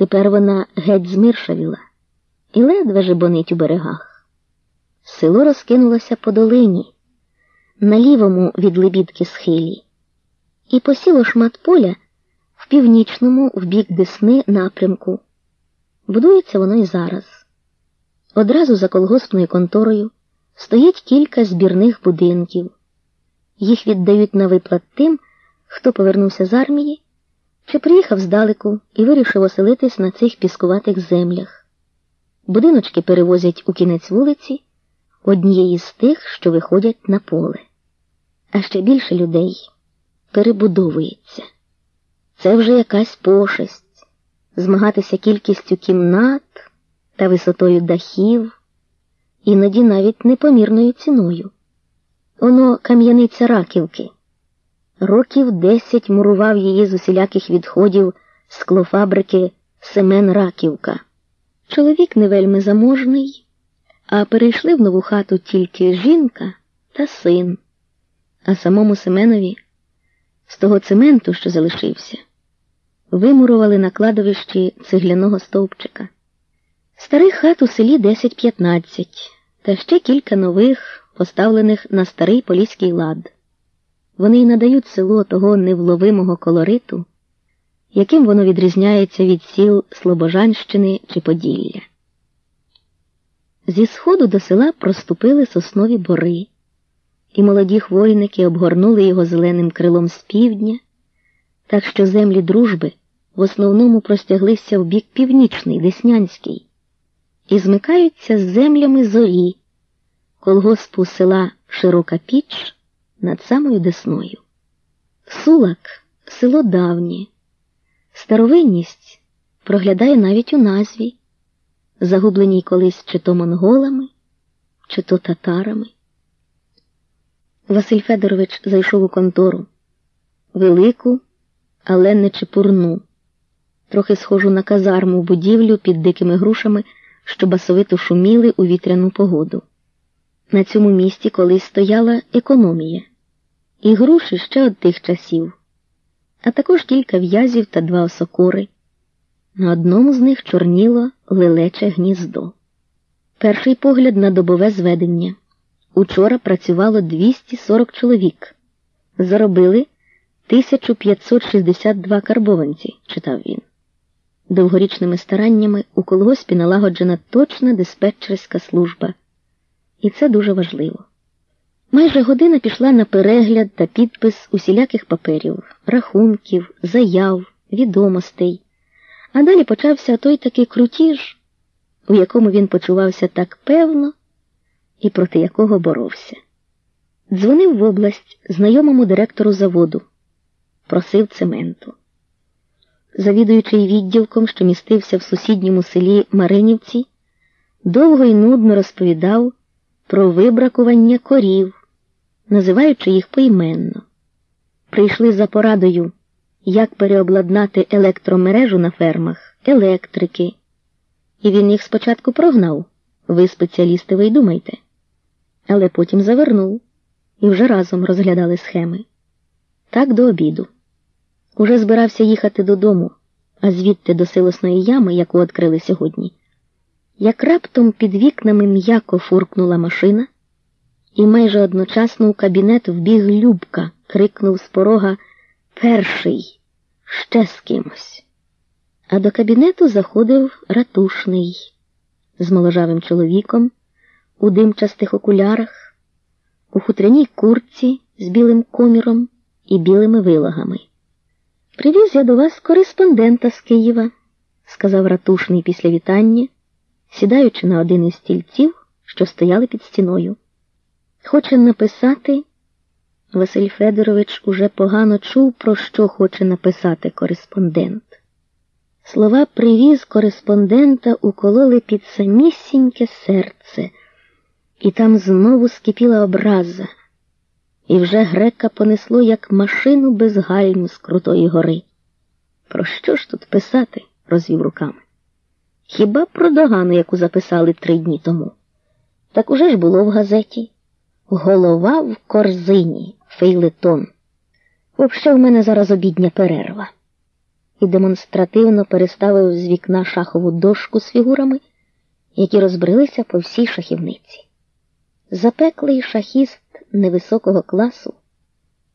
Тепер вона геть змиршавіла і ледве жебонить у берегах. Село розкинулося по долині, на лівому від лебідки схилі, і посіло шмат поля в північному, в бік Десни напрямку. Будується воно і зараз. Одразу за колгоспною конторою стоїть кілька збірних будинків. Їх віддають на виплат тим, хто повернувся з армії чи приїхав здалеку і вирішив оселитись на цих піскуватих землях. Будиночки перевозять у кінець вулиці однієї з тих, що виходять на поле. А ще більше людей перебудовується. Це вже якась пошесть, змагатися кількістю кімнат та висотою дахів, іноді навіть непомірною ціною. Оно кам'яниця раківки. Років десять мурував її з усіляких відходів склофабрики Семен Раківка. Чоловік не вельми заможний, а перейшли в нову хату тільки жінка та син, а самому Семенові з того цементу, що залишився, вимурували на кладовищі цегляного стовпчика. Старих хат у селі 10-15, та ще кілька нових, поставлених на старий поліський лад. Вони й надають село того невловимого колориту, яким воно відрізняється від сіл Слобожанщини чи Поділля. Зі сходу до села проступили соснові бори, і молоді хвойники обгорнули його зеленим крилом з півдня, так що землі дружби в основному простяглися в бік північний, Деснянський, і змикаються з землями зорі, колгоспу села Широка Піч над самою Десною. Сулак село давнє, старовинність проглядає навіть у назві, загубленій колись чи то монголами, чи то татарами. Василь Федорович зайшов у контору велику, але не чепурну, трохи схожу на казарму будівлю під дикими грушами, що басовито шуміли у вітряну погоду. На цьому місці колись стояла економія, і груші ще од тих часів, а також кілька в'язів та два осокори. На одному з них чорніло лелече гніздо. Перший погляд на добове зведення. Учора працювало 240 чоловік. Заробили 1562 карбованці, читав він. Довгорічними стараннями у колгоспі налагоджена точна диспетчерська служба. І це дуже важливо. Майже година пішла на перегляд та підпис усіляких паперів, рахунків, заяв, відомостей, а далі почався той такий крутіж, у якому він почувався так певно і проти якого боровся. Дзвонив в область знайомому директору заводу, просив цементу. Завідуючий відділком, що містився в сусідньому селі Маринівці, довго й нудно розповідав про вибракування корів, називаючи їх поіменно. Прийшли за порадою, як переобладнати електромережу на фермах, електрики. І він їх спочатку прогнав. Ви, спеціалісти, ви й думайте. Але потім завернув і вже разом розглядали схеми. Так до обіду. Уже збирався їхати додому, а звідти до силосної ями, яку відкрили сьогодні як раптом під вікнами м'яко фуркнула машина, і майже одночасно у кабінет вбіг Любка, крикнув з порога Перший, ще з кимось. А до кабінету заходив ратушний з моложавим чоловіком у димчастих окулярах, у хутряній курці з білим коміром і білими вилагами. Привіз я до вас кореспондента з Києва, сказав ратушний після вітання сідаючи на один із стільців, що стояли під стіною. Хоче написати. Василь Федорович уже погано чув, про що хоче написати кореспондент. Слова привіз кореспондента укололи під самісіньке серце, і там знову скипіла образа, і вже грека понесло, як машину без гальм з крутої гори. Про що ж тут писати? розвів руками. Хіба про догану, яку записали три дні тому? Так уже ж було в газеті. Голова в корзині, фейлетон. Взагалі в мене зараз обідня перерва. і демонстративно переставив з вікна шахову дошку з фігурами, які розбрилися по всій шахівниці. Запеклий шахіст невисокого класу,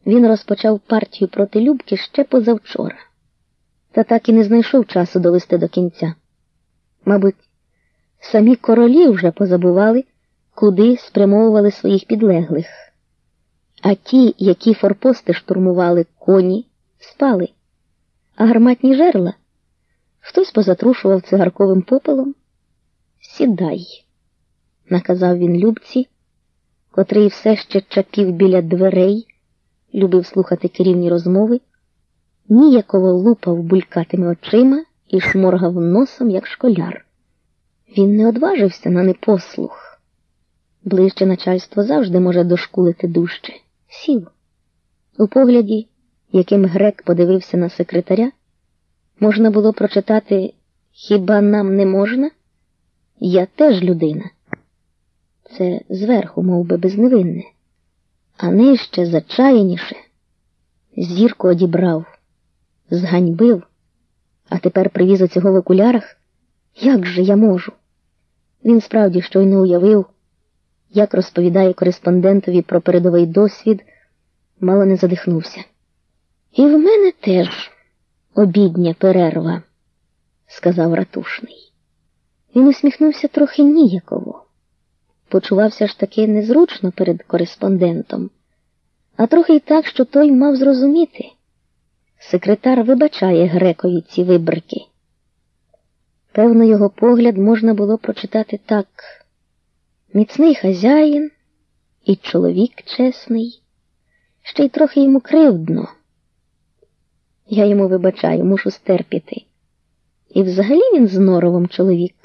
він розпочав партію проти Любки ще позавчора, та так і не знайшов часу довести до кінця. Мабуть, самі королі вже позабували, куди спрямовували своїх підлеглих, а ті, які форпости штурмували коні, спали, а гарматні жерла хтось позатрушував цигарковим попелом. Сідай, наказав він Любці, котрий все ще чапів біля дверей, любив слухати керівні розмови, ніяково лупав булькатими очима і шморгав носом, як школяр. Він не одважився на непослух. Ближче начальство завжди може дошкулити дужче. Сів. У погляді, яким грек подивився на секретаря, можна було прочитати Хіба нам не можна? Я теж людина. Це зверху, мов би, безневинне, а нижче зачаяніше. Зірку одібрав, зганьбив, а тепер привіз у цього в окулярах. Як же я можу? Він справді щойно уявив, як розповідає кореспондентові про передовий досвід, мало не задихнувся. І в мене теж обідня перерва, сказав ратушний. Він усміхнувся трохи ніяково, почувався ж таки незручно перед кореспондентом, а трохи й так, що той мав зрозуміти. Секретар вибачає грекові ці вибрики. Певно, його погляд можна було прочитати так міцний хазяїн і чоловік чесний, ще й трохи йому кривдно. Я йому вибачаю, мушу стерпіти. І взагалі він з норовом чоловік.